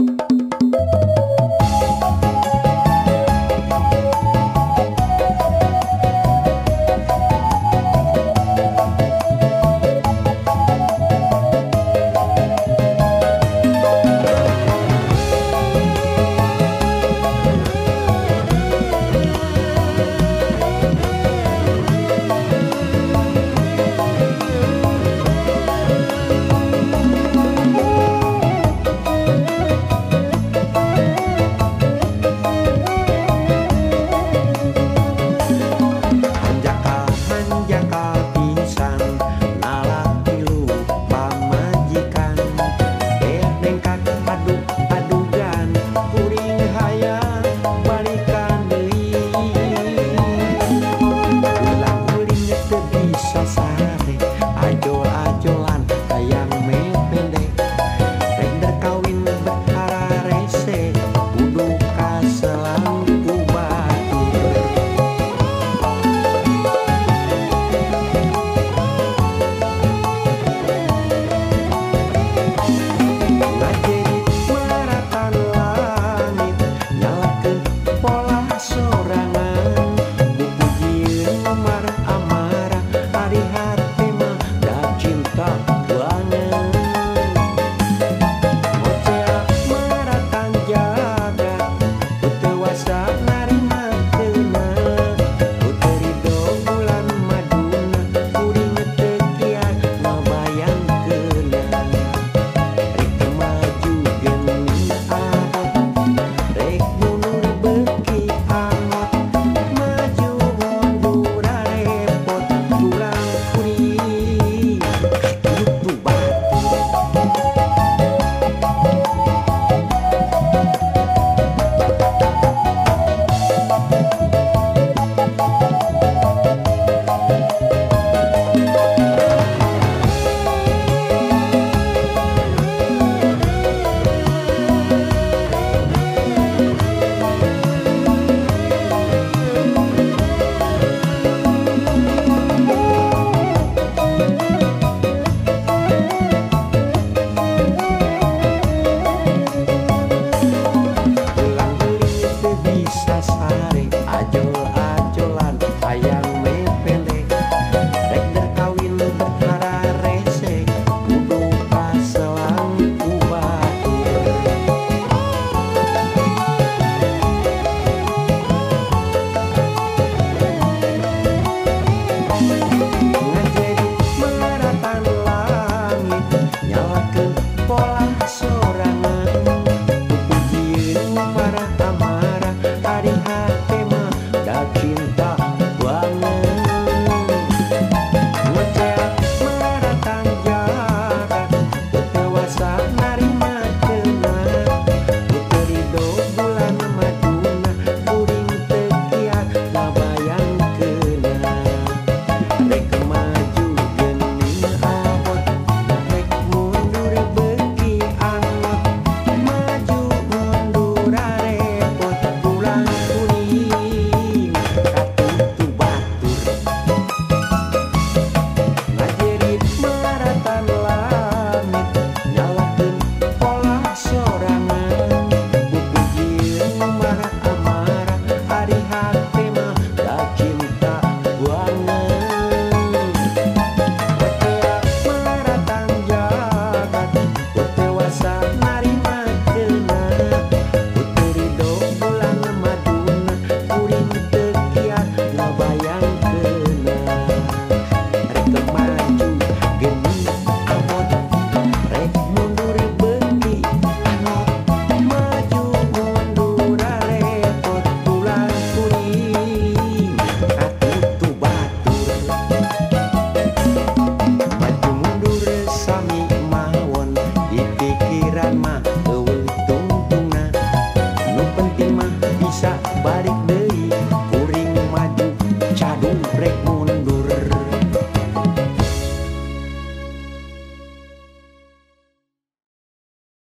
you a quinta